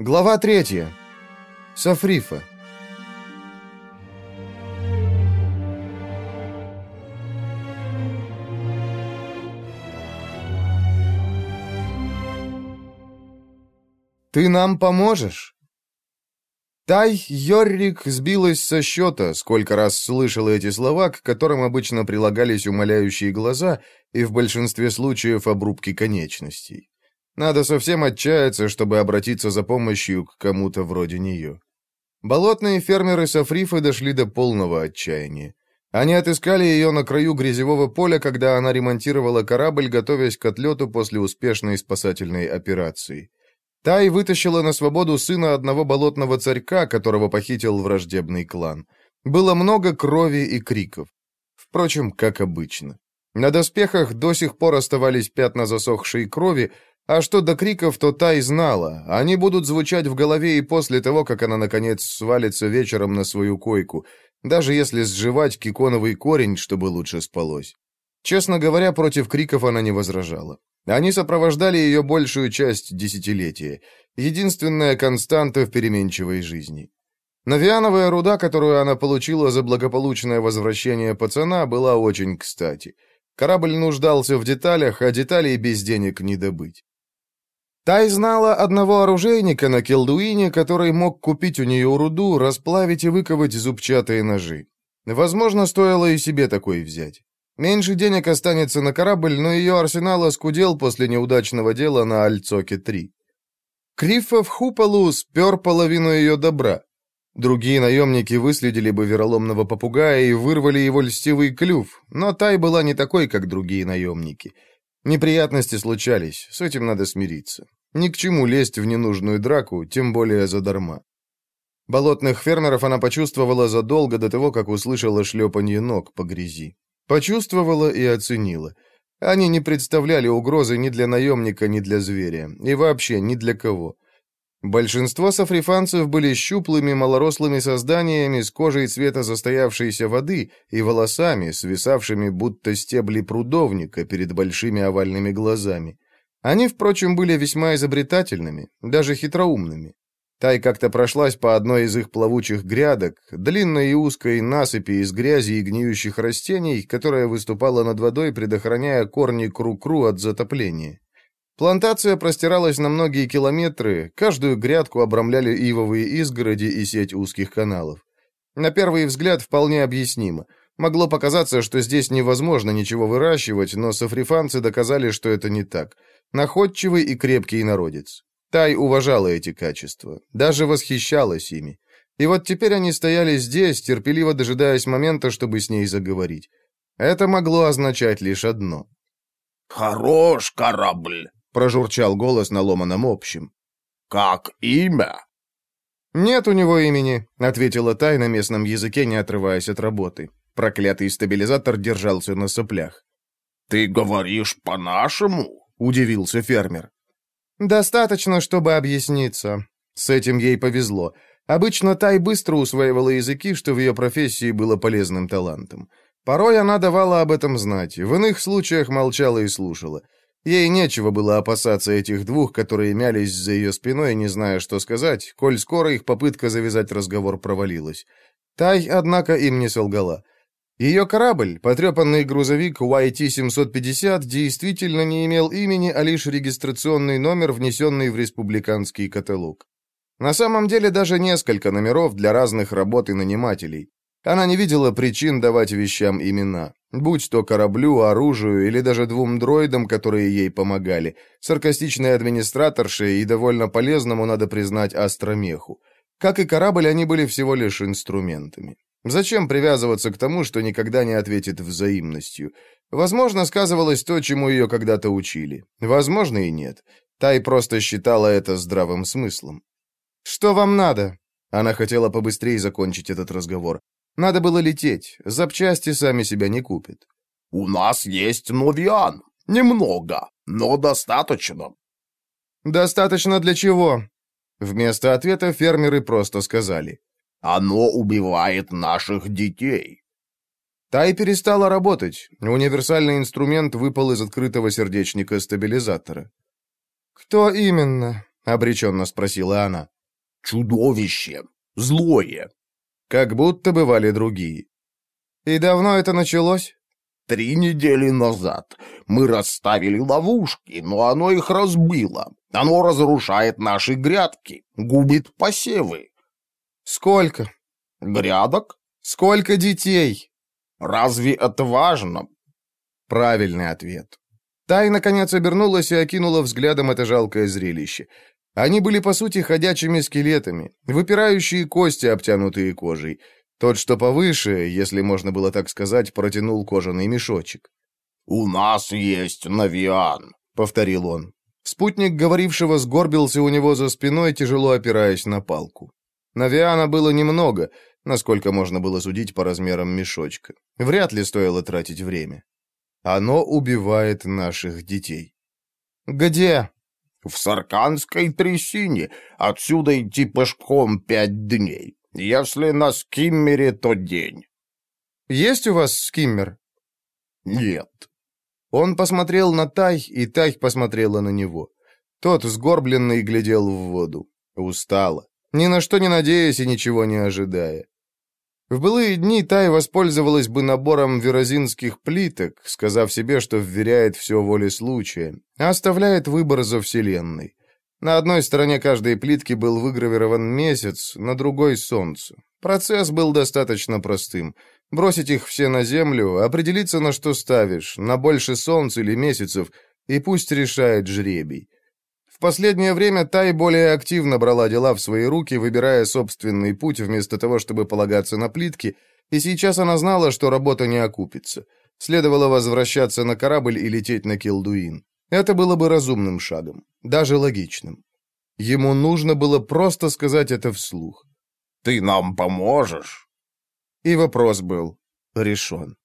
Глава третья. Сафрифа. «Ты нам поможешь?» Тай Йоррик сбилась со счета, сколько раз слышала эти слова, к которым обычно прилагались умоляющие глаза и в большинстве случаев обрубки конечностей. Надо совсем отчаяться, чтобы обратиться за помощью к кому-то вроде нее. Болотные фермеры Сафрифа дошли до полного отчаяния. Они отыскали ее на краю грязевого поля, когда она ремонтировала корабль, готовясь к отлету после успешной спасательной операции. Тай вытащила на свободу сына одного болотного царька, которого похитил враждебный клан. Было много крови и криков. Впрочем, как обычно. На доспехах до сих пор оставались пятна засохшей крови, а что до криков, то Тай знала. Они будут звучать в голове и после того, как она, наконец, свалится вечером на свою койку, даже если сживать киконовый корень, чтобы лучше спалось. Честно говоря, против криков она не возражала. Они сопровождали ее большую часть десятилетия. Единственная константа в переменчивой жизни. Навиановая руда, которую она получила за благополучное возвращение пацана, была очень кстати. Корабль нуждался в деталях, а деталей без денег не добыть. Тай знала одного оружейника на Келдуине, который мог купить у нее руду, расплавить и выковать зубчатые ножи. Возможно, стоило и себе такой взять. Меньше денег останется на корабль, но ее арсенал оскудел после неудачного дела на Альцоке-3. Крифов Хупалу спер половину ее добра. Другие наемники выследили бы вероломного попугая и вырвали его льстивый клюв, но Тай была не такой, как другие наемники. Неприятности случались, с этим надо смириться. Ни к чему лезть в ненужную драку, тем более задарма. Болотных фермеров она почувствовала задолго до того, как услышала шлепанье ног по грязи. Почувствовала и оценила. Они не представляли угрозы ни для наемника, ни для зверя. И вообще ни для кого. Большинство сафрифанцев были щуплыми, малорослыми созданиями с кожей цвета застоявшейся воды и волосами, свисавшими будто стебли прудовника перед большими овальными глазами. Они, впрочем, были весьма изобретательными, даже хитроумными. Тай как-то прошлась по одной из их плавучих грядок, длинной и узкой насыпи из грязи и гниющих растений, которая выступала над водой, предохраняя корни кру-кру от затопления. Плантация простиралась на многие километры, каждую грядку обрамляли ивовые изгороди и сеть узких каналов. На первый взгляд вполне объяснимо. Могло показаться, что здесь невозможно ничего выращивать, но сафрифанцы доказали, что это не так. Находчивый и крепкий народец. Тай уважала эти качества, даже восхищалась ими. И вот теперь они стояли здесь, терпеливо дожидаясь момента, чтобы с ней заговорить. Это могло означать лишь одно. «Хорош корабль!» — прожурчал голос на ломаном общем. «Как имя?» «Нет у него имени», — ответила Тай на местном языке, не отрываясь от работы. Проклятый стабилизатор держался на соплях. «Ты говоришь по-нашему?» — удивился фермер. «Достаточно, чтобы объясниться». С этим ей повезло. Обычно Тай быстро усваивала языки, что в ее профессии было полезным талантом. Порой она давала об этом знать, в иных случаях молчала и слушала. Ей нечего было опасаться этих двух, которые мялись за ее спиной, не зная, что сказать, коль скоро их попытка завязать разговор провалилась. Тай, однако, им не солгала. Ее корабль, потрепанный грузовик YT-750, действительно не имел имени, а лишь регистрационный номер, внесенный в республиканский каталог. На самом деле даже несколько номеров для разных работ и нанимателей. Она не видела причин давать вещам имена, будь то кораблю, оружию или даже двум дроидам, которые ей помогали, саркастичной администраторше и довольно полезному, надо признать, астромеху. Как и корабль, они были всего лишь инструментами. Зачем привязываться к тому, что никогда не ответит взаимностью? Возможно, сказывалось то, чему ее когда-то учили. Возможно, и нет. Тай просто считала это здравым смыслом. «Что вам надо?» Она хотела побыстрее закончить этот разговор. Надо было лететь. Запчасти сами себя не купят. «У нас есть новиан. Немного, но достаточно». «Достаточно для чего?» Вместо ответа фермеры просто сказали. Оно убивает наших детей». Тай перестала работать. Универсальный инструмент выпал из открытого сердечника стабилизатора. «Кто именно?» обреченно спросила она. «Чудовище! Злое!» Как будто бывали другие. «И давно это началось?» «Три недели назад. Мы расставили ловушки, но оно их разбило. Оно разрушает наши грядки, губит посевы». «Сколько?» «Грядок?» «Сколько детей?» «Разве это важно?» Правильный ответ. Тай, наконец, обернулась и окинула взглядом это жалкое зрелище. Они были, по сути, ходячими скелетами, выпирающие кости, обтянутые кожей. Тот, что повыше, если можно было так сказать, протянул кожаный мешочек. «У нас есть навиан», — повторил он. Спутник говорившего сгорбился у него за спиной, тяжело опираясь на палку. Навиана было немного, насколько можно было судить по размерам мешочка. Вряд ли стоило тратить время. Оно убивает наших детей. «Где?» «В Сарканской трясине. Отсюда идти пешком пять дней. Если на скиммере, то день». «Есть у вас скиммер?» «Нет». Он посмотрел на Тай, и Тай посмотрела на него. Тот, сгорбленный, глядел в воду. Устало. Ни на что не надеясь и ничего не ожидая. В былые дни Тай воспользовалась бы набором верозинских плиток, сказав себе, что вверяет все воле случая, а оставляет выбор за Вселенной. На одной стороне каждой плитки был выгравирован месяц, на другой — солнце. Процесс был достаточно простым. Бросить их все на землю, определиться, на что ставишь, на больше солнца или месяцев, и пусть решает жребий. В последнее время Тай более активно брала дела в свои руки, выбирая собственный путь вместо того, чтобы полагаться на плитки, и сейчас она знала, что работа не окупится. Следовало возвращаться на корабль и лететь на Килдуин. Это было бы разумным шагом, даже логичным. Ему нужно было просто сказать это вслух. «Ты нам поможешь?» И вопрос был решен.